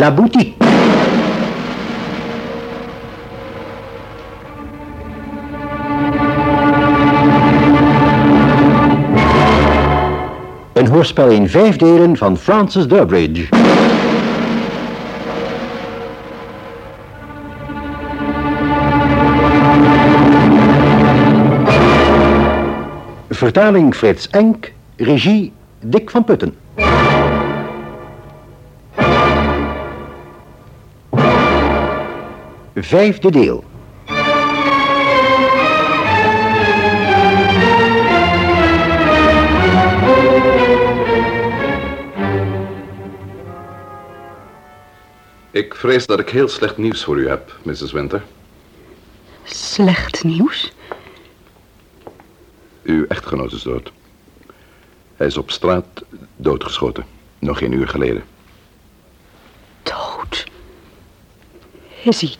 La Boutique. Een hoorspel in vijf delen van Francis Durbridge. Vertaling Frits Enk, regie Dick van Putten. Vijfde deel. Ik vrees dat ik heel slecht nieuws voor u heb, Mrs. Winter. Slecht nieuws? Uw echtgenoot is dood. Hij is op straat doodgeschoten. Nog geen uur geleden. Dood? Is hij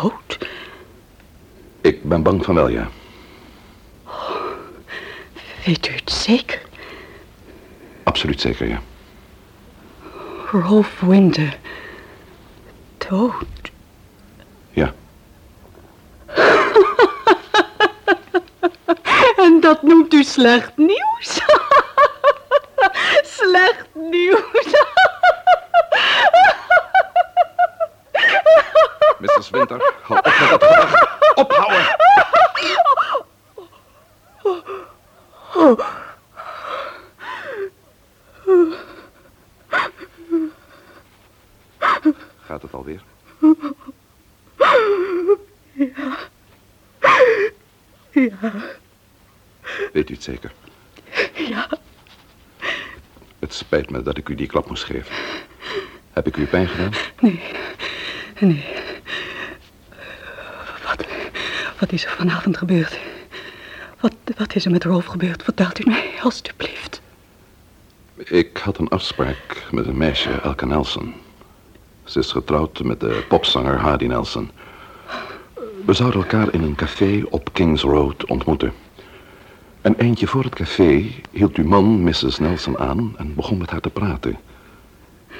dood? Ik ben bang van wel, ja. Weet u het zeker? Absoluut zeker, ja. Rolf Winter. Dood. Ja. En dat noemt u slecht nieuws? slecht nieuws. Mrs. Winter, hou op met dat gelach. Ophouden! Gaat het alweer? Ja, Weet u het zeker? ja. Het spijt me dat ik u die klap moest geven. Heb ik u pijn gedaan? Nee, nee. Wat, wat is er vanavond gebeurd? Wat, wat is er met Rolf gebeurd? Vertelt u mij, alstublieft. Ik had een afspraak met een meisje, Elke Nelson. Ze is getrouwd met de popzanger Hardy Nelson. We zouden elkaar in een café op Kings Road ontmoeten. Een eindje voor het café hield uw man Mrs. Nelson aan en begon met haar te praten.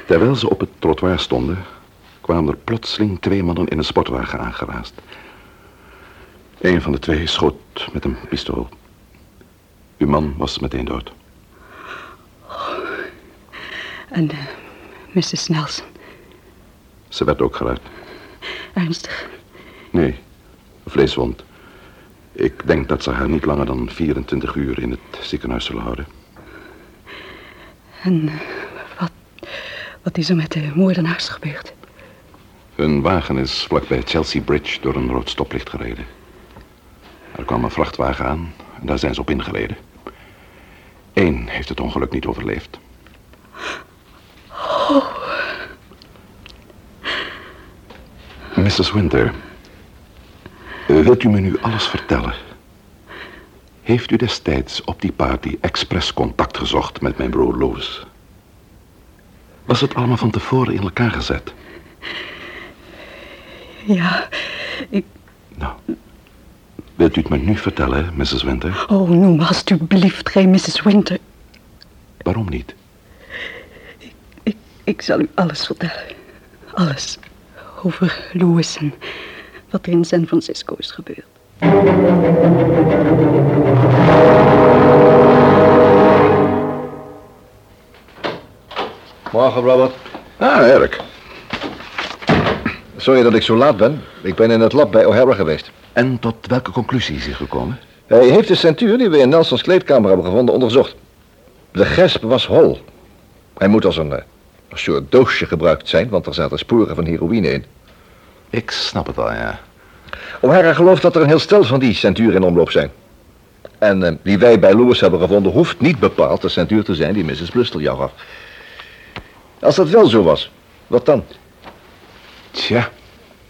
Terwijl ze op het trottoir stonden, kwamen er plotseling twee mannen in een sportwagen aangeraasd. Een van de twee schoot met een pistool. Uw man was meteen dood. En eh, Mrs. Nelson, Ze werd ook geraakt. ernstig. Nee, vleeswond. Ik denk dat ze haar niet langer dan 24 uur in het ziekenhuis zullen houden. En eh, wat, wat is er met de moordenaars gebeurd? Hun wagen is vlakbij Chelsea Bridge door een rood stoplicht gereden. Er kwam een vrachtwagen aan en daar zijn ze op ingereden. Eén heeft het ongeluk niet overleefd. Mrs. Winter, wilt u me nu alles vertellen? Heeft u destijds op die party expres contact gezocht met mijn broer Louis? Was het allemaal van tevoren in elkaar gezet? Ja, ik... Nou, wilt u het me nu vertellen, Mrs. Winter? Oh, noem alstublieft geen Mrs. Winter. Waarom niet? Ik, ik zal u alles vertellen. Alles. Over Louis en wat er in San Francisco is gebeurd. Morgen, Robert. Ah, Eric. Sorry dat ik zo laat ben. Ik ben in het lab bij O'Hara geweest. En tot welke conclusie is hij gekomen? Hij heeft de centuur die we in Nelsons kleedkamer hebben gevonden onderzocht. De gesp was hol. Hij moet als een, eh, een soort doosje gebruikt zijn, want er zaten sporen van heroïne in. Ik snap het al, ja. O'Hara gelooft dat er een heel stel van die centuur in omloop zijn. En eh, die wij bij Lewis hebben gevonden, hoeft niet bepaald de centuur te zijn die Mrs. Bristol jou gaf. Als dat wel zo was, wat dan? Tja,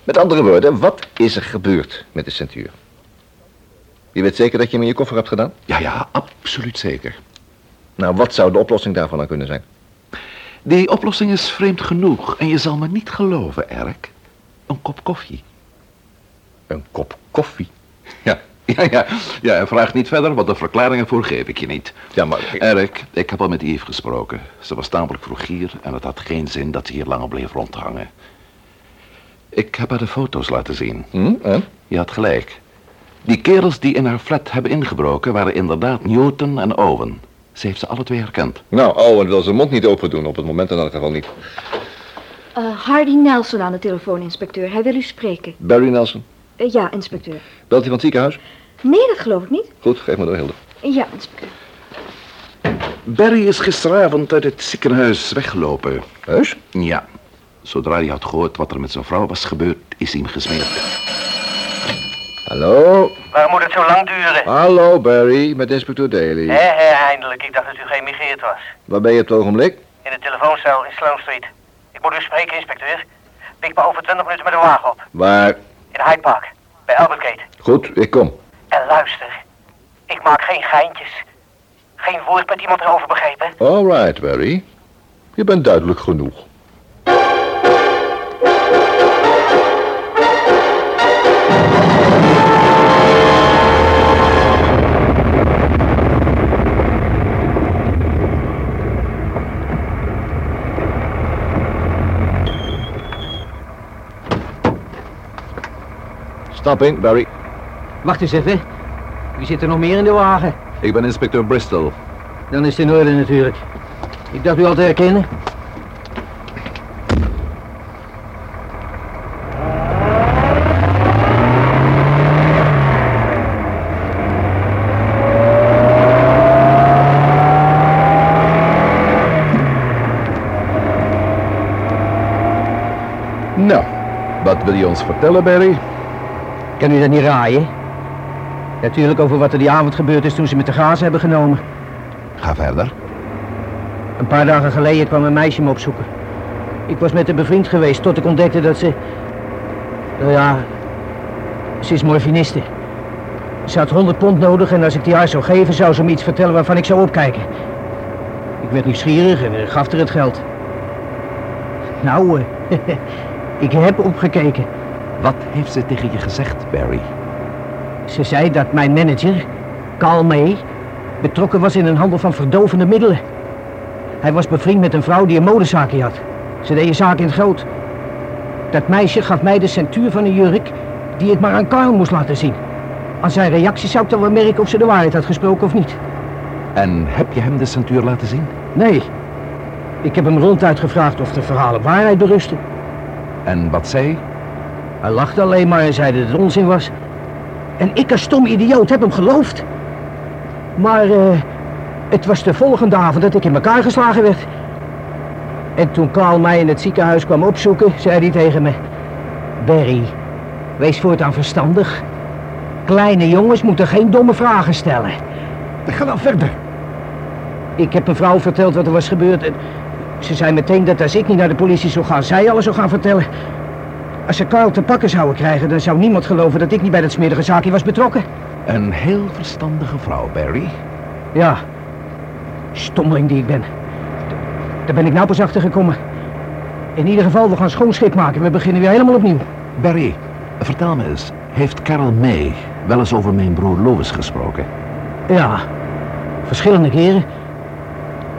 Met andere woorden, wat is er gebeurd met de centuur? Je weet zeker dat je hem in je koffer hebt gedaan? ja, ja, absoluut zeker. Nou, wat zou de oplossing daarvan dan kunnen zijn? Die oplossing is vreemd genoeg en je zal me niet geloven, Eric. Een kop koffie. Een kop koffie. Ja, Ja, ja, ja, en vraag niet verder, want de verklaringen voor geef ik je niet. Ja, maar... Erik, ik heb al met Yves gesproken. Ze was tamelijk vroeg hier en het had geen zin dat ze hier langer bleef rondhangen. Ik heb haar de foto's laten zien. Hm, en? Je had gelijk. Die kerels die in haar flat hebben ingebroken waren inderdaad Newton en Owen. Ze heeft ze alle twee herkend. Nou, Owen wil zijn mond niet open doen. Op het moment in elk geval niet. Eh, Hardy Nelson aan de telefoon, inspecteur. Hij wil u spreken. Barry Nelson. Eh, ja, inspecteur. Belt hij van het ziekenhuis? Nee, dat geloof ik niet. Goed, geef me door, Hilde. Ja, inspecteur. Barry is gisteravond uit het ziekenhuis weggelopen. Huis? Ja. Zodra hij had gehoord wat er met zijn vrouw was gebeurd, is hij hem gesmeerd. Hallo? Waarom moet het zo lang duren? Hallo, Barry, met inspecteur Daly. Hé, hé, eindelijk. Ik dacht dat u geëmigreerd was. Waar ben je op het ogenblik? In de telefooncel in Sloane Street. Ik moet u spreken, inspecteur. Pik me over 20 minuten met de wagen op. Waar? In Hyde Park. Bij Albert Gate. Goed, ik kom. En luister. Ik maak geen geintjes. Geen woord met iemand erover begrepen. All right, Barry. Je bent duidelijk genoeg. Stap in, Barry. Wacht eens even. Wie zit er nog meer in de wagen? Ik ben inspecteur Bristol. Dan is het in orde natuurlijk. Ik dacht u al te herkennen. Nou, wat wil je ons vertellen, Barry? Kan u dat niet raaien? Natuurlijk over wat er die avond gebeurd is toen ze met de gazen hebben genomen. Ga verder. Een paar dagen geleden kwam een meisje me opzoeken. Ik was met haar bevriend geweest tot ik ontdekte dat ze... Nou ja, ze is morfiniste. Ze had 100 pond nodig en als ik die haar zou geven, zou ze me iets vertellen waarvan ik zou opkijken. Ik werd nieuwsgierig en gaf haar het geld. Nou, eh, ik heb opgekeken. Wat heeft ze tegen je gezegd, Barry? Ze zei dat mijn manager, Carl May, betrokken was in een handel van verdovende middelen. Hij was bevriend met een vrouw die een modezaakje had. Ze deden zaken in het groot. Dat meisje gaf mij de centuur van een jurk die ik maar aan Carl moest laten zien. Aan zijn reactie zou ik dan wel merken of ze de waarheid had gesproken of niet. En heb je hem de centuur laten zien? Nee. Ik heb hem ronduit gevraagd of de verhalen waarheid berusten. En wat zei? Hij lachte alleen maar en zei dat het onzin was. En ik als stom idioot heb hem geloofd. Maar eh, het was de volgende avond dat ik in elkaar geslagen werd. En toen Carl mij in het ziekenhuis kwam opzoeken, zei hij tegen me... Barry, wees voortaan verstandig. Kleine jongens moeten geen domme vragen stellen. Ga dan verder. Ik heb mijn vrouw verteld wat er was gebeurd. En ze zei meteen dat als ik niet naar de politie zou gaan, zij alles zou gaan vertellen. Als ze Carl te pakken zouden krijgen, dan zou niemand geloven dat ik niet bij dat smerige zaakje was betrokken. Een heel verstandige vrouw, Barry. Ja, stommeling die ik ben. Daar ben ik nou pas achter gekomen. In ieder geval, we gaan schoonschip maken. We beginnen weer helemaal opnieuw. Barry, vertel me eens. Heeft Carol May wel eens over mijn broer Louis gesproken? Ja, verschillende keren.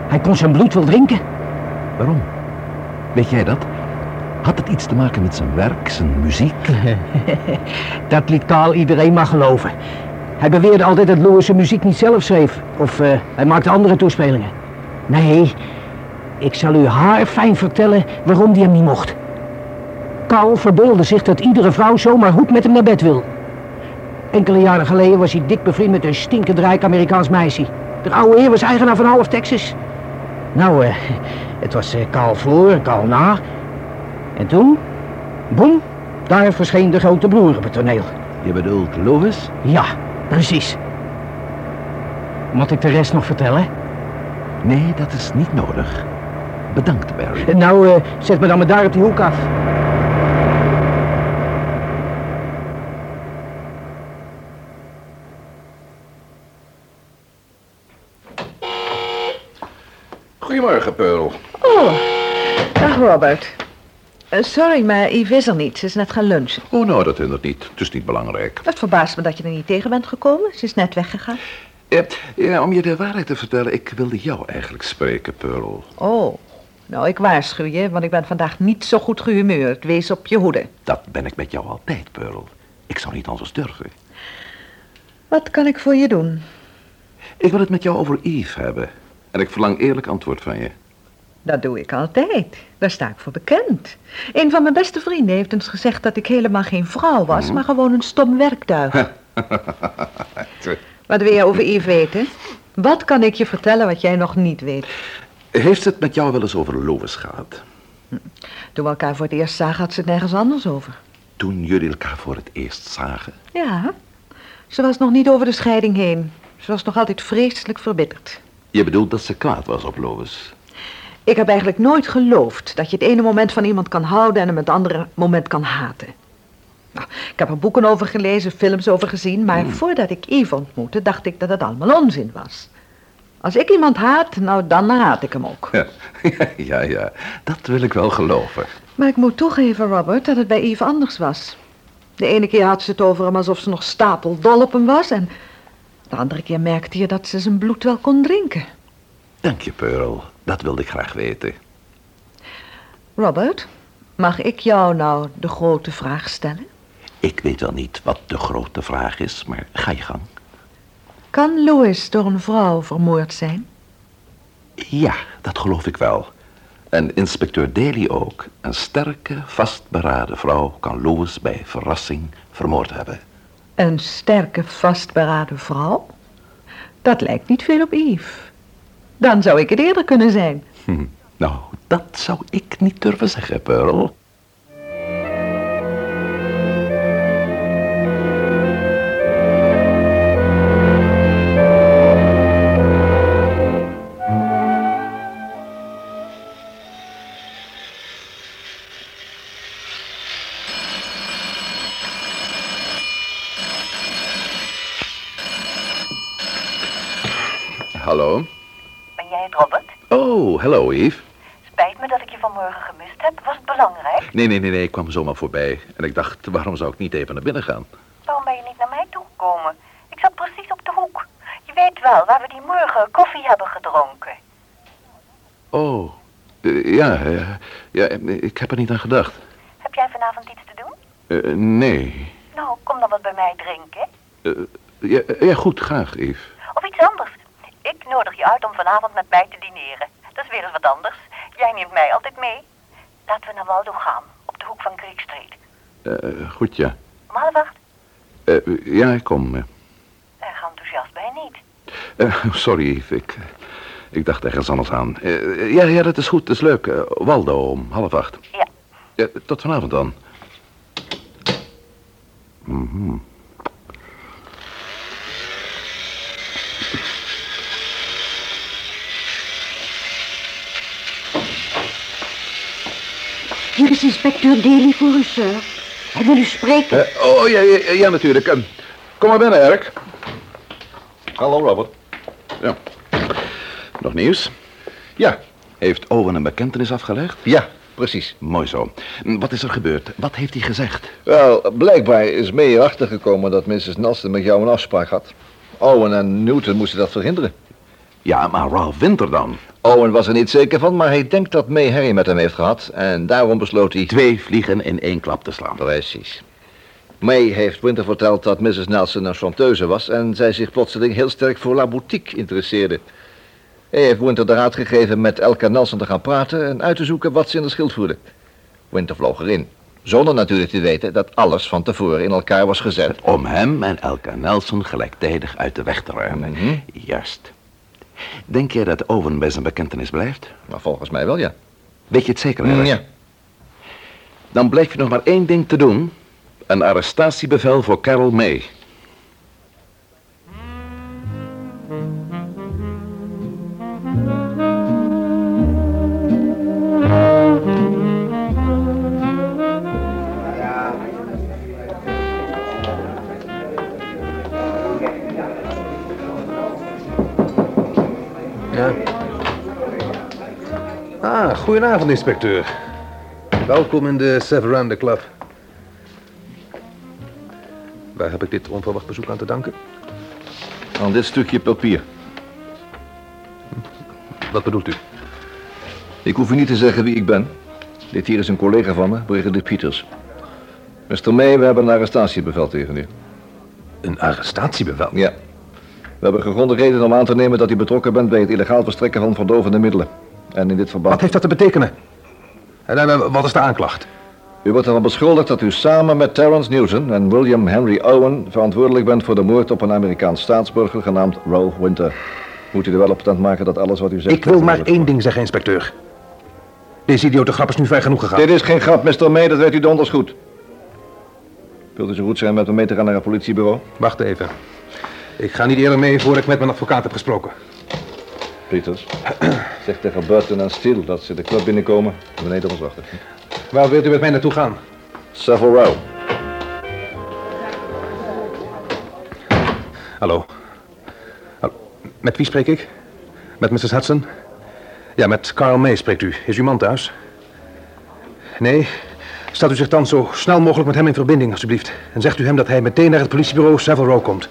Hij kon zijn bloed wel drinken. Waarom? Weet jij dat? Had het iets te maken met zijn werk, zijn muziek? Dat liet Carl iedereen maar geloven. Hij beweerde altijd dat Louis zijn muziek niet zelf schreef. Of eh, hij maakte andere toespelingen. Nee, ik zal u haarfijn vertellen waarom die hem niet mocht. Carl verbeeldde zich dat iedere vrouw zomaar goed met hem naar bed wil. Enkele jaren geleden was hij dik bevriend met een stinkend rijk Amerikaans meisje. De oude heer was eigenaar van half Texas. Nou, eh, het was eh, Carl voor, Carl na. En toen, boem, daar verscheen de grote broer op het toneel. Je bedoelt Louis? Ja, precies. Moet ik de rest nog vertellen? Nee, dat is niet nodig. Bedankt, Barry. Nou, eh, zet me dan maar daar op die hoek af. Goedemorgen, Pearl. Oh, dag Robert. Eh, sorry, maar Yves is er niet. Ze is net gaan lunchen. Oh, nou, dat hindert niet. Het is niet belangrijk. Het verbaast me dat je er niet tegen bent gekomen. Ze is net weggegaan. Ja, ja, om je de waarheid te vertellen, ik wilde jou eigenlijk spreken, Pearl. Oh, nou, ik waarschuw je, want ik ben vandaag niet zo goed gehumeurd. Wees op je hoede. Dat ben ik met jou altijd, Pearl. Ik zou niet anders durven. Wat kan ik voor je doen? Ik wil het met jou over Yves hebben. En ik verlang eerlijk antwoord van je. Dat doe ik altijd. Daar sta ik voor bekend. Een van mijn beste vrienden heeft eens gezegd dat ik helemaal geen vrouw was, maar gewoon een stom werktuig. Wat wil je over Yves weten? Wat kan ik je vertellen wat jij nog niet weet? Heeft het met jou wel eens over Lois gehad? Toen we elkaar voor het eerst zagen, had ze het nergens anders over. Toen jullie elkaar voor het eerst zagen? Ja, ze was nog niet over de scheiding heen. Ze was nog altijd vreselijk verbitterd. Je bedoelt dat ze kwaad was op Lois? Ik heb eigenlijk nooit geloofd dat je het ene moment van iemand kan houden en hem het andere moment kan haten. Nou, ik heb er boeken over gelezen, films over gezien, maar voordat ik Yves ontmoette, dacht ik dat het allemaal onzin was. Als ik iemand haat, nou dan haat ik hem ook. Ja, ja, ja, dat wil ik wel geloven. Maar ik moet toegeven, Robert, dat het bij Yves anders was. De ene keer had ze het over hem alsof ze nog stapeldol op hem was en de andere keer merkte je dat ze zijn bloed wel kon drinken. Dank je, Pearl. Dat wilde ik graag weten. Robert, mag ik jou nou de grote vraag stellen? Ik weet wel niet wat de grote vraag is, maar ga je gang. Kan Louis door een vrouw vermoord zijn? Ja, dat geloof ik wel. En inspecteur Daly ook. Een sterke, vastberaden vrouw kan Louis bij verrassing vermoord hebben. Een sterke, vastberaden vrouw? Dat lijkt niet veel op Yves. Dan zou ik het eerder kunnen zijn. Hm. Nou, dat zou ik niet durven zeggen, Pearl. Hallo, Yves. Spijt me dat ik je vanmorgen gemist heb. Was het belangrijk? Nee, nee, nee, nee, ik kwam zomaar voorbij. En ik dacht, waarom zou ik niet even naar binnen gaan? Waarom ben je niet naar mij toegekomen? Ik zat precies op de hoek. Je weet wel, waar we die morgen koffie hebben gedronken. Oh, eh, ja, eh, ja, ik heb er niet aan gedacht. Heb jij vanavond iets te doen? Eh, nee. Nou, kom dan wat bij mij drinken. Ja, ja, goed, graag, Yves. Of iets anders. Ik nodig je uit om vanavond met mij te dineren. Dat is weer eens wat anders. Jij neemt mij altijd mee. Laten we naar Waldo gaan, op de hoek van Creek Street. Eh, goed, ja. Om half acht? Eh, ja, ik kom. eh. Erg enthousiast ben je niet. Eh, sorry, Yves, ik, ik dacht ergens anders aan. Ja, ja, dat is goed, dat is leuk. Waldo, om half acht. Ja. Ja, tot vanavond dan. Mhm. Hier is inspecteur Daly voor u, sir. Hij wil u spreken. Eh, oh, ja, ja, ja natuurlijk. Eh, kom maar binnen, Erk. Hallo, Robert. Ja. Nog nieuws? Ja, Heeft Owen een bekentenis afgelegd? ja, precies. Mooi zo. Wat is er gebeurd? Wat heeft hij gezegd? Wel, blijkbaar is May erachter gekomen dat Mrs. Nelson met jou een afspraak had. Owen en Newton moesten dat verhinderen. Ja, maar Ralph Winter dan? Owen was er niet zeker van, maar hij denkt dat May Harry met hem heeft gehad. En daarom besloot hij... Twee vliegen in één klap te slaan. Precies. May heeft Winter verteld dat Mrs. Nelson een chanteuse was... en zij zich plotseling heel sterk voor La Boutique interesseerde. Hij heeft Winter de raad gegeven met Elka Nelson te gaan praten... en uit te zoeken wat ze in de schild voerde. Winter vloog erin. Zonder natuurlijk te weten dat alles van tevoren in elkaar was gezet. Om hem en Elka Nelson gelijktijdig uit de weg te ruimen. Mhm. Juist. Denk jij dat Owen bij zijn bekentenis blijft? Maar volgens mij wel, ja. Weet je het zeker, Erk? ja. Dan blijft je nog maar één ding te doen. Een arrestatiebevel voor Carol May. Goedenavond, inspecteur. Welkom in de Severanda Club. Waar heb ik dit onverwacht bezoek aan te danken? Aan dit stukje papier. Wat bedoelt u? Ik hoef u niet te zeggen wie ik ben. Dit hier is een collega van me, Brigadier Peters. Mr. May, we hebben een arrestatiebevel tegen u. Een arrestatiebevel? Ja. We hebben gegronde reden om aan te nemen dat u betrokken bent bij het illegaal verstrekken van verdovende middelen. En in dit verband... Wat heeft dat te betekenen? En, eh, wat is de aanklacht? U wordt ervan beschuldigd dat u samen met Terence Newton en William Henry Owen verantwoordelijk bent voor de moord op een Amerikaans staatsburger genaamd Ralph Winter. Moet u er wel op patent maken dat alles wat u zegt... Ik wil maar één ding zeggen, inspecteur. Deze idiote grap is nu ver genoeg gegaan. Dit is geen grap, Mr. May, dat weet u donders goed. Wilt u zo goed zijn met me mee te gaan naar het politiebureau? Wacht even. Ik ga niet eerder mee voordat ik met mijn advocaat heb gesproken. Peters, zeg tegen Burton en Steele dat ze de club binnenkomen en beneden ons wachten. Waar wilt u met mij naartoe gaan? Savile Row. Hallo. Hallo. Met wie spreek ik? Met Mrs. Hudson? Ja, met Carl May spreekt u. Is uw man thuis? Nee. Staat u zich dan zo snel mogelijk met hem in verbinding, alstublieft. En zegt u hem dat hij meteen naar het politiebureau Savile Row komt.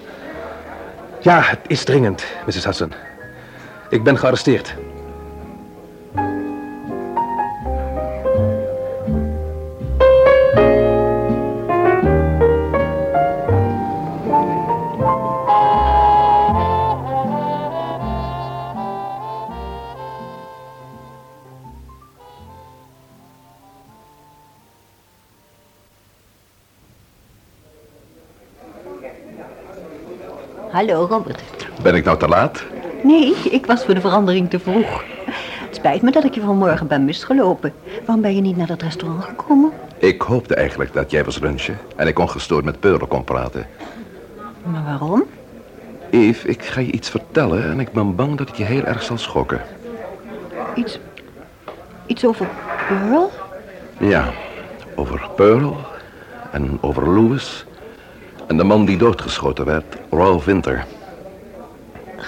Ja, het is dringend, Mrs. Hudson. Ik ben gearresteerd. Hallo, Robert. Ben ik nou te laat? Nee, ik was voor de verandering te vroeg. Het spijt me dat ik je vanmorgen ben misgelopen. Waarom ben je niet naar dat restaurant gekomen? Ik hoopte eigenlijk dat jij was lunchen en ik ongestoord met Pearl kon praten. Maar waarom? Eve, ik ga je iets vertellen en ik ben bang dat het je heel erg zal schokken. Iets... iets over Pearl? Ja, over Pearl en over Louis en de man die doodgeschoten werd, Ralph Winter.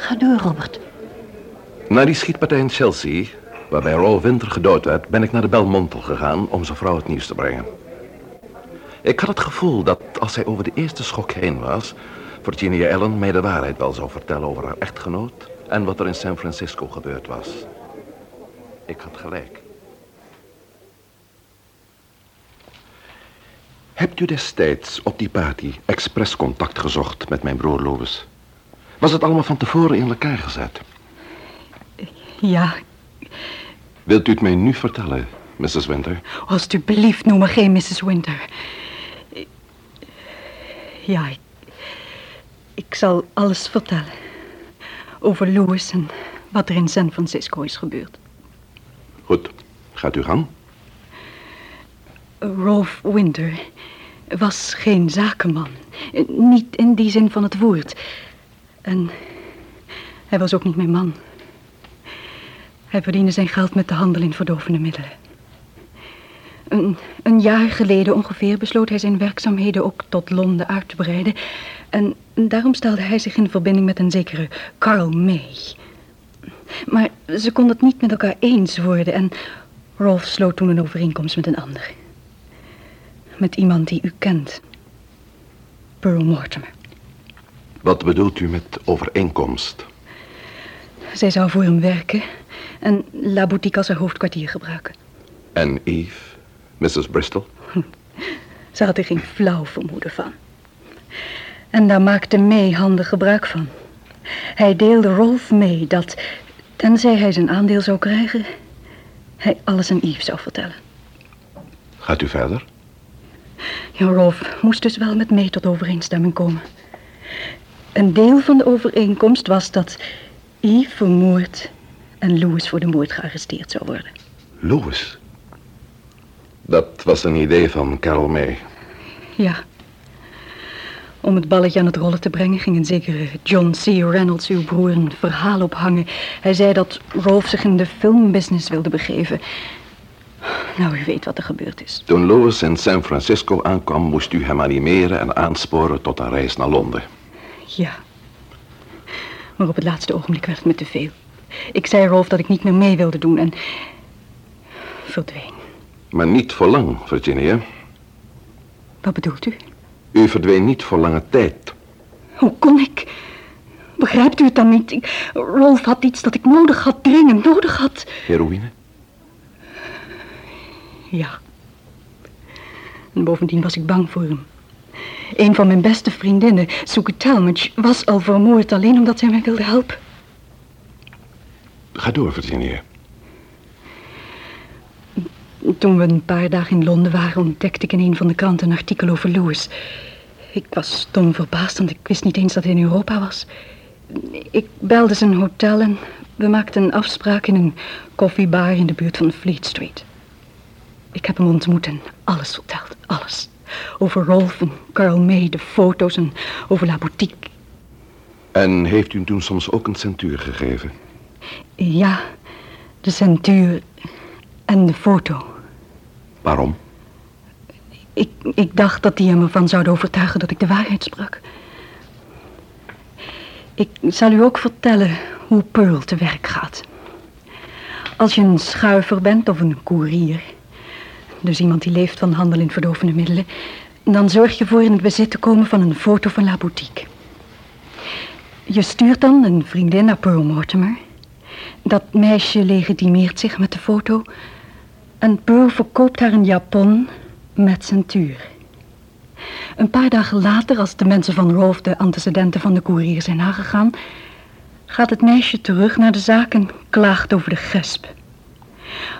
Ga door, Robert. Na die schietpartij in Chelsea, waarbij Ralph Winter gedood werd, ben ik naar de Belmontel gegaan om zijn vrouw het nieuws te brengen. Ik had het gevoel dat als zij over de eerste schok heen was, Virginia Allen mij de waarheid wel zou vertellen over haar echtgenoot en wat er in San Francisco gebeurd was. Ik had gelijk. Hebt u destijds op die party expres contact gezocht met mijn broer Louis? Was het allemaal van tevoren in elkaar gezet? Ja, Wilt u het mij nu vertellen, Mrs. Winter? alstublieft, noem me geen Mrs. Winter. Ja, ik, ik zal alles vertellen. Over Louis en wat er in San Francisco is gebeurd. Goed, gaat u gang. Rolf Winter was geen zakenman. Niet in die zin van het woord. En hij was ook niet mijn man. Hij verdiende zijn geld met de handel in verdovende middelen. Een, een jaar geleden ongeveer besloot hij zijn werkzaamheden ook tot Londen uit te breiden. En daarom stelde hij zich in verbinding met een zekere Carl May. Maar ze konden het niet met elkaar eens worden en Rolf sloot toen een overeenkomst met een ander. Met iemand die u kent. Pearl Mortimer. Wat bedoelt u met overeenkomst? Zij zou voor hem werken en La Boutique als haar hoofdkwartier gebruiken. En Eve, Mrs. Bristol? Ze had er geen flauw vermoeden van. En daar maakte May handig gebruik van. Hij deelde Rolf mee dat, tenzij hij zijn aandeel zou krijgen, hij alles aan Eve zou vertellen. Gaat u verder? Ja, Rolf moest dus wel met May tot overeenstemming komen. Een deel van de overeenkomst was dat Eve vermoord en Louis voor de moord gearresteerd zou worden. Louis? Dat was een idee van Carol May. Ja. Om het balletje aan het rollen te brengen ging een zekere John C. Reynolds, uw broer, een verhaal ophangen. Hij zei dat Rolf zich in de filmbusiness wilde begeven. Nou, u weet wat er gebeurd is. Toen Louis in San Francisco aankwam, moest u hem animeren en aansporen tot een reis naar Londen. Ja. Maar op het laatste ogenblik werd het me te veel. Ik zei Rolf dat ik niet meer mee wilde doen en verdween. Maar niet voor lang, Virginia. Wat bedoelt u? U verdween niet voor lange tijd. Hoe kon ik? Begrijpt u het dan niet? Ik- Rolf had iets dat ik nodig had, dringend nodig had. Heroïne? Ja. En bovendien was ik bang voor hem. Een van mijn beste vriendinnen, Talmadge, was al vermoord alleen omdat zij mij wilde helpen. Ga door, Virginia. Toen we een paar dagen in Londen waren, ontdekte ik in een van de kranten een artikel over Louis. Ik was stom verbaasd, want ik wist niet eens dat hij in Europa was. Ik belde zijn hotel en we maakten een afspraak in een koffiebar in de buurt van Fleet Street. Ik heb hem ontmoet en alles verteld, alles. Over Rolf en Carl May, de foto's en over La Boutique. En heeft u hem toen soms ook een centuur gegeven? Ja, de centuur en de foto. Waarom? Ik, ik dacht dat die hem ervan zouden overtuigen dat ik de waarheid sprak. Ik zal u ook vertellen hoe Pearl te werk gaat. Als je een schuiver bent of een koerier, dus iemand die leeft van handel in verdovende middelen, dan zorg je voor in het bezit te komen van een foto van La Boutique. Je stuurt dan een vriendin naar Pearl Mortimer. Dat meisje legitimeert zich met de foto en Pearl verkoopt haar een japon met centuur. Een paar dagen later, als de mensen van Rolf de antecedenten van de koerier zijn nagegaan, gaat het meisje terug naar de zaak en klaagt over de gesp.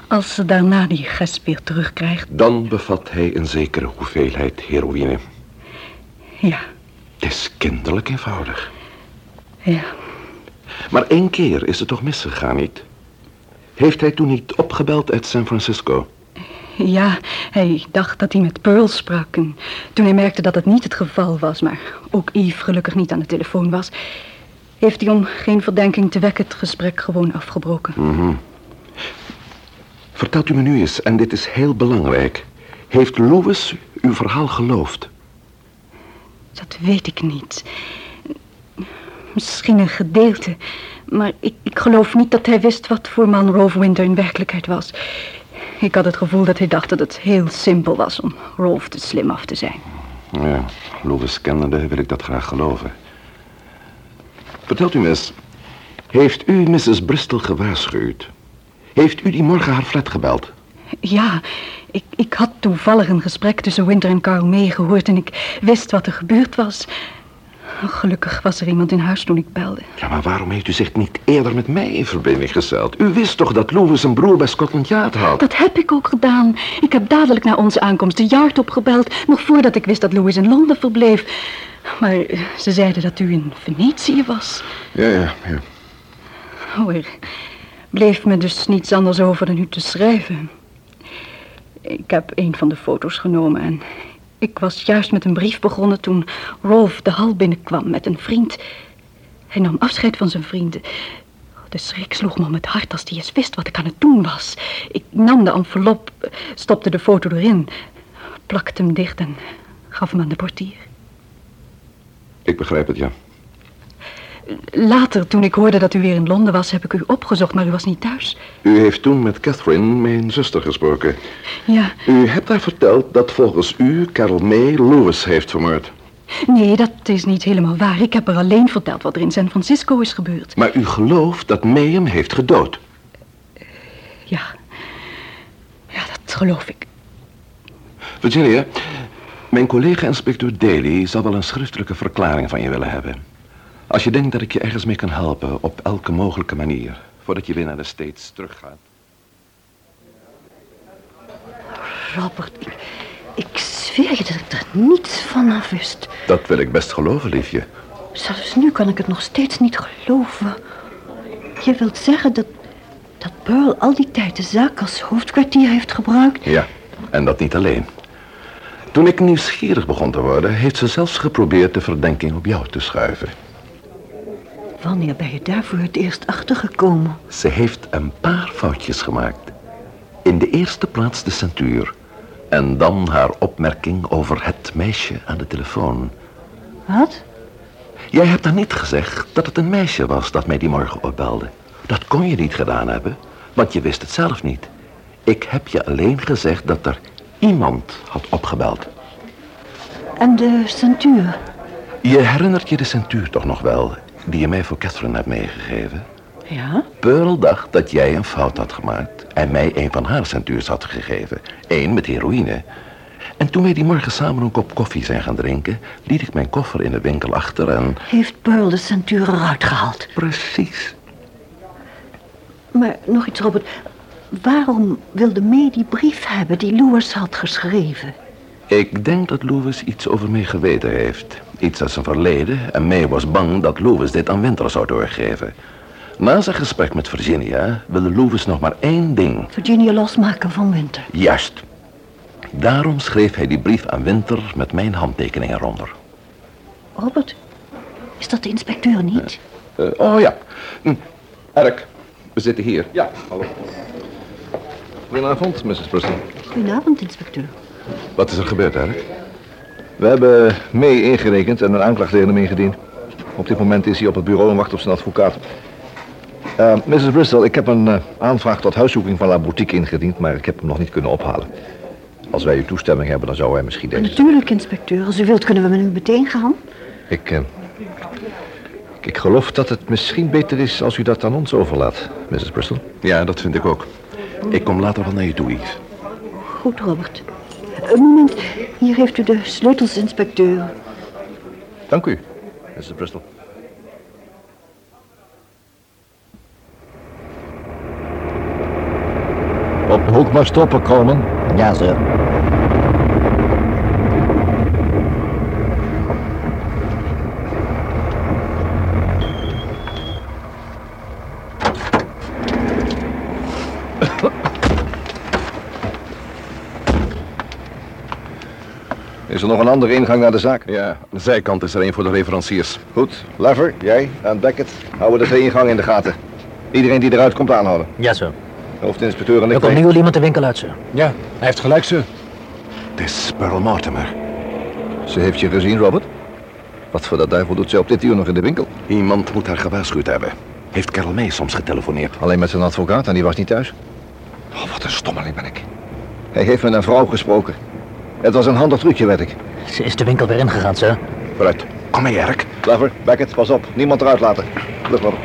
Als ze daarna die gesp weer terugkrijgt, Dan bevat hij een zekere hoeveelheid heroïne. ja, Het is kinderlijk eenvoudig. ja. Maar één keer is het toch misgegaan, niet? Heeft hij toen niet opgebeld uit San Francisco? Ja, hij dacht dat hij met Pearl sprak. En toen hij merkte dat het niet het geval was, maar ook Yves gelukkig niet aan de telefoon was, heeft hij om geen verdenking te wekken het gesprek gewoon afgebroken. Mhm. Vertelt u me nu eens, en dit is heel belangrijk. Heeft Louis uw verhaal geloofd? Dat weet ik niet. Misschien een gedeelte, maar ik, ik geloof niet dat hij wist wat voor man Rolf Winter in werkelijkheid was. Ik had het gevoel dat hij dacht dat het heel simpel was om Rolf te slim af te zijn. Ja, Louis kennende wil ik dat graag geloven. Vertelt u me eens, heeft u Mrs. Bristol gewaarschuwd? Heeft u die morgen haar flat gebeld? Ja, ik, ik had toevallig een gesprek tussen Winter en Carl May gehoord en ik wist wat er gebeurd was. Gelukkig was er iemand in huis toen ik belde. Ja, maar waarom heeft u zich niet eerder met mij in verbinding gesteld? U wist toch dat Louis een broer bij Scotland Yard had? Dat heb ik ook gedaan. Ik heb dadelijk na onze aankomst de Yard opgebeld, nog voordat ik wist dat Louis in Londen verbleef. Maar ze zeiden dat u in Venetië was. Ja, ja, ja. Oh, er bleef me dus niets anders over dan u te schrijven. Ik heb een van de foto's genomen en ik was juist met een brief begonnen toen Rolf de hal binnenkwam met een vriend. Hij nam afscheid van zijn vrienden. De schrik sloeg me om het hart als hij eens wist wat ik aan het doen was. Ik nam de envelop, stopte de foto erin, plakte hem dicht en gaf hem aan de portier. Ik begrijp het, ja. Later, toen ik hoorde dat u weer in Londen was, heb ik u opgezocht, maar u was niet thuis. U heeft toen met Catherine, mijn zuster, gesproken. Ja, U hebt haar verteld dat volgens u Carol May Louis heeft vermoord. nee, dat is niet helemaal waar. Ik heb er alleen verteld wat er in San Francisco is gebeurd. Maar u gelooft dat May hem heeft gedood. Ja, ja, dat geloof ik. Virginia, mijn collega-inspecteur Daly zal wel een schriftelijke verklaring van je willen hebben. Als je denkt dat ik je ergens mee kan helpen, op elke mogelijke manier, voordat je weer naar de States teruggaat. Robert, ik, ik zweer je dat ik er niets van af wist. Dat wil ik best geloven, liefje. Zelfs nu kan ik het nog steeds niet geloven. Je wilt zeggen dat, dat Pearl al die tijd de zaak als hoofdkwartier heeft gebruikt? Ja, en dat niet alleen. Toen ik nieuwsgierig begon te worden, heeft ze zelfs geprobeerd de verdenking op jou te schuiven. Wanneer ben je daar voor het eerst achtergekomen? Ze heeft een paar foutjes gemaakt. In de eerste plaats de centuur. En dan haar opmerking over het meisje aan de telefoon. Wat? Jij hebt dan niet gezegd dat het een meisje was dat mij die morgen opbelde. Dat kon je niet gedaan hebben, want je wist het zelf niet. Ik heb je alleen gezegd dat er iemand had opgebeld. En de centuur? Je herinnert je de centuur toch nog wel, die je mij voor Catherine hebt meegegeven? Ja? Pearl dacht dat jij een fout had gemaakt en mij een van haar centuurs had gegeven. Eén met heroïne. En toen wij die morgen samen een kop koffie zijn gaan drinken, liet ik mijn koffer in de winkel achter en... Heeft Pearl de centuur eruit gehaald? Precies. Maar nog iets, Robert. Waarom wilde May die brief hebben die Lewis had geschreven? Ik denk dat Lewis iets over mij geweten heeft. Iets uit zijn verleden en May was bang dat Lewis dit aan Winter zou doorgeven. Na zijn gesprek met Virginia wilde Lewis nog maar één ding. Virginia losmaken van Winter. Juist. Daarom schreef hij die brief aan Winter met mijn handtekening eronder. Robert, is dat de inspecteur niet? Eh, oh ja. Hm. Erk, we zitten hier. Ja, hallo. Goedenavond, Mrs. Preston. Goedenavond, inspecteur. Wat is er gebeurd, Erk? We hebben mee ingerekend en een aanklacht tegen hem ingediend. Op dit moment is hij op het bureau en wacht op zijn advocaat. Uh, Mrs. Bristol, ik heb een uh, aanvraag tot huiszoeking van La Boutique ingediend, maar ik heb hem nog niet kunnen ophalen. Als wij uw toestemming hebben, dan zou hij misschien deze... Natuurlijk, inspecteur. Als u wilt, kunnen we met u meteen gaan. Ik, uh, ik, ik geloof dat het misschien beter is als u dat aan ons overlaat, Mrs. Bristol. Ja, dat vind ik ook. Ik kom later wel naar je toe, Yves. Goed, Robert. Een moment. Hier heeft u de sleutels, inspecteur. Dank u, Mrs. Bristol. Op de hoek maar stoppen, Coleman. Ja, sir. Is er nog een andere ingang naar de zaak? Ja, aan de zijkant is er een voor de leveranciers. Goed. Lever, jij en Beckett houden de twee ingangen in de gaten. Iedereen die eruit komt aanhouden. Ja, sir. Hoofdinspecteur en ik... Er komt nu al iemand de winkel uit, sir. Ja, hij heeft gelijk, sir. Het is Pearl Mortimer. Ze heeft je gezien, Robert? Wat voor dat duivel doet ze op dit uur nog in de winkel? Iemand moet haar gewaarschuwd hebben. Heeft Carol May soms getelefoneerd? Alleen met zijn advocaat en die was niet thuis. Oh, wat een stommeling ben ik. Hij heeft met een vrouw gesproken. Het was een handig trucje, weet ik. Ze is de winkel weer ingegaan, sir. Vooruit. Kom mee, Erk. Clever, Beckett, pas op. Niemand eruit laten. Vlug, Robert.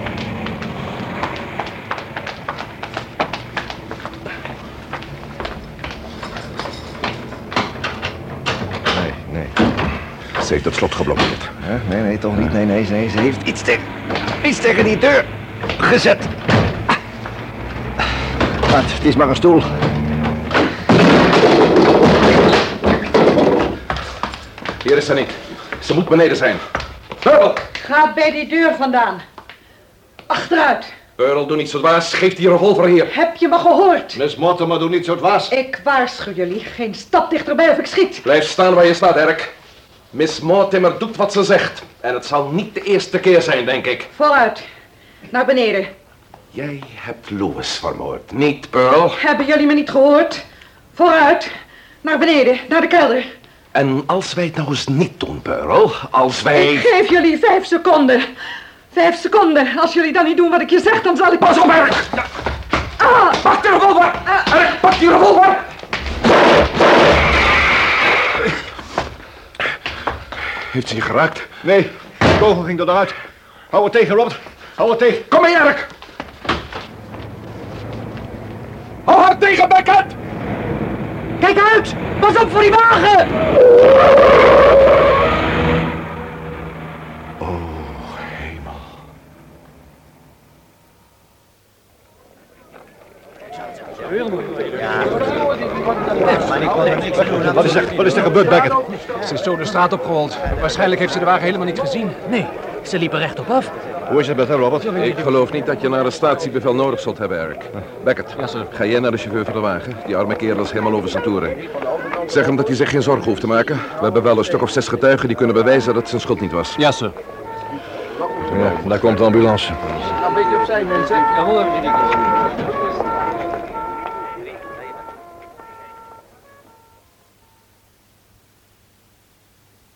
Nee, nee. Ze heeft het slot geblokkeerd. Hè? Nee, nee, toch niet. Nee, nee, nee. Ze heeft iets tegen, iets tegen die deur gezet. Laat, het is maar een stoel. Hier is ze niet. Ze moet beneden zijn. Pearl! Ga bij die deur vandaan. Achteruit. Pearl, doe niet zo dwaas. Geef die revolver hier. Heb je me gehoord? Miss Mortimer, doe niet zo dwaas. Ik waarschuw jullie. Geen stap dichterbij of ik schiet. Blijf staan waar je staat, Erk. Miss Mortimer doet wat ze zegt. En het zal niet de eerste keer zijn, denk ik. Vooruit. Naar beneden. Jij hebt Louis vermoord, niet Pearl. Hebben jullie me niet gehoord? Vooruit. Naar beneden. Naar de kelder. En als wij het nou eens niet doen, Pearl, als wij... Ik geef jullie vijf seconden. Vijf seconden. Als jullie dan niet doen wat ik je zeg, dan zal ik... Pas op, Erk! Ah! Pak de revolver! Erk, pak die revolver! Heeft ze je geraakt? Nee, de kogel ging eruit. Hou het tegen, Robert. Hou het tegen. Kom mee, Erk! Hou haar tegen, Beckett! Kijk uit! Pas op voor die wagen! Oh, hemel. Wat is er, wat is er gebeurd, Beckett? Ze is zo de straat opgerold. Waarschijnlijk heeft ze de wagen helemaal niet gezien. Nee, ze liepen rechtop af. Hoe is het met hem, Robert? Ik geloof niet dat je een arrestatiebevel nodig zult hebben, Erk. Beckett, ga jij naar de chauffeur van de wagen? Die arme kerel is helemaal over zijn toeren. Zeg hem dat hij zich geen zorgen hoeft te maken. We hebben wel een stuk of zes getuigen die kunnen bewijzen dat het zijn schuld niet was. Ja, sir. Ja, daar komt de ambulance. Een beetje opzij, mensen. Jawohl.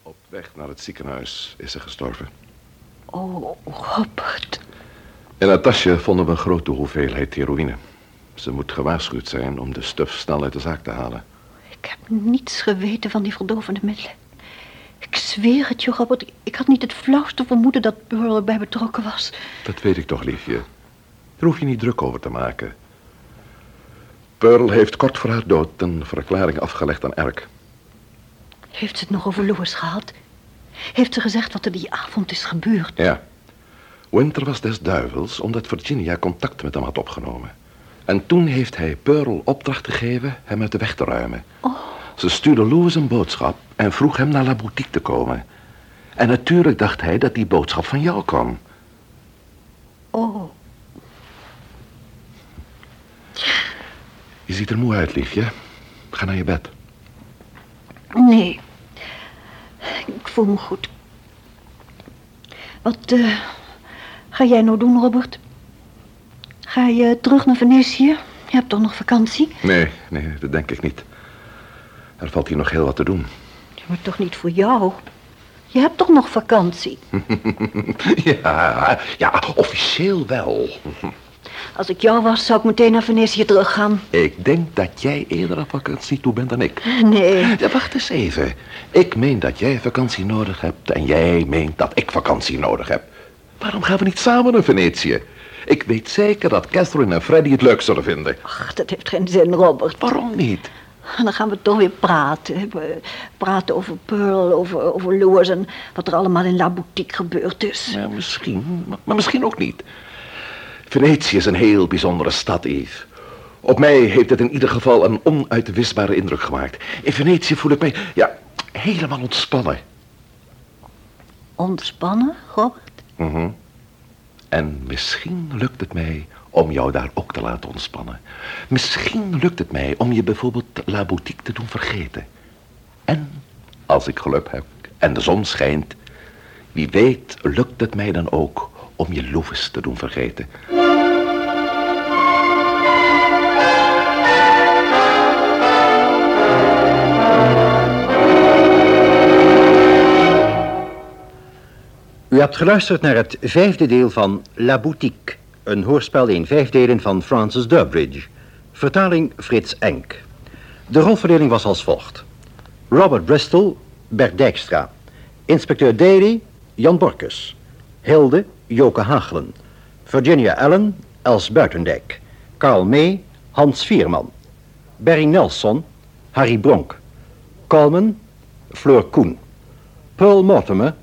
Op weg naar het ziekenhuis is ze gestorven. Oh, Robert. In haar tasje vonden we een grote hoeveelheid heroïne. Ze moet gewaarschuwd zijn om de stuf snel uit de zaak te halen. Ik heb niets geweten van die verdovende middelen. Ik zweer het je, Robert. Ik had niet het flauwste vermoeden dat Burl erbij betrokken was. Dat weet ik toch, liefje. Daar hoef je niet druk over te maken. Pearl heeft kort voor haar dood een verklaring afgelegd aan Erk. Heeft ze het nog over Louis gehad? Heeft ze gezegd wat er die avond is gebeurd? Ja. Winter was des duivels omdat Virginia contact met hem had opgenomen. En toen heeft hij Pearl opdracht gegeven hem uit de weg te ruimen. Ze stuurde Louis een boodschap en vroeg hem naar La Boutique te komen. En natuurlijk dacht hij dat die boodschap van jou kwam. Oh, Je ziet er moe uit, liefje. Ga naar je bed. nee. Ik voel me goed. Wat eh, ga jij nou doen, Robert? Ga je terug naar Venetië? Je hebt toch nog vakantie? Nee, nee, dat denk ik niet. Er valt hier nog heel wat te doen. Maar toch niet voor jou? Je hebt toch nog vakantie? ja, ja, officieel wel. Als ik jou was, zou ik meteen naar Venetië teruggaan. Ik denk dat jij eerder op vakantie toe bent dan ik. Nee. Ja, wacht eens even. Ik meen dat jij vakantie nodig hebt en jij meent dat ik vakantie nodig heb. Waarom gaan we niet samen naar Venetië? Ik weet zeker dat Catherine en Freddy het leuk zullen vinden. Ach, dat heeft geen zin, Robert. Waarom niet? Dan gaan we toch weer praten. We praten over Pearl, over, over Louis en wat er allemaal in La Boutique gebeurd is. Ja, misschien, maar, misschien ook niet. Venetië is een heel bijzondere stad, Yves. Op mij heeft het in ieder geval een onuitwisbare indruk gemaakt. In Venetië voel ik mij, ja, helemaal ontspannen. Ontspannen, Robert? Mhm. En misschien lukt het mij om jou daar ook te laten ontspannen. Misschien lukt het mij om je bijvoorbeeld La Boutique te doen vergeten. En als ik geluk heb en de zon schijnt, wie weet lukt het mij dan ook om je Louis te doen vergeten. U hebt geluisterd naar het vijfde deel van La Boutique, een hoorspel in vijf delen van Francis Durbridge. Vertaling Frits Enk. De rolverdeling was als volgt. Robert Bristol, Bert Dijkstra. Inspecteur Daly, Jan Borkus. Hilde, Joke Hagelen. Virginia Allen, Els Buitendijk. Carl May, Hans Vierman. Barry Nelson, Harry Bronk. Coleman, Floor Koen. Pearl Mortimer,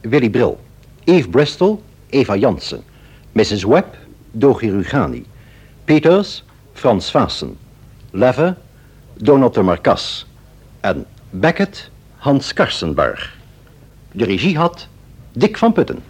Willy Bril. Eve Bristol, Eva Jansen. Mrs. Webb, Dogi Rugani. Peters, Frans Vaassen. Lever, Donald de Marcas. En Beckett, Hans Karsenbarg. De regie had Dick van Putten.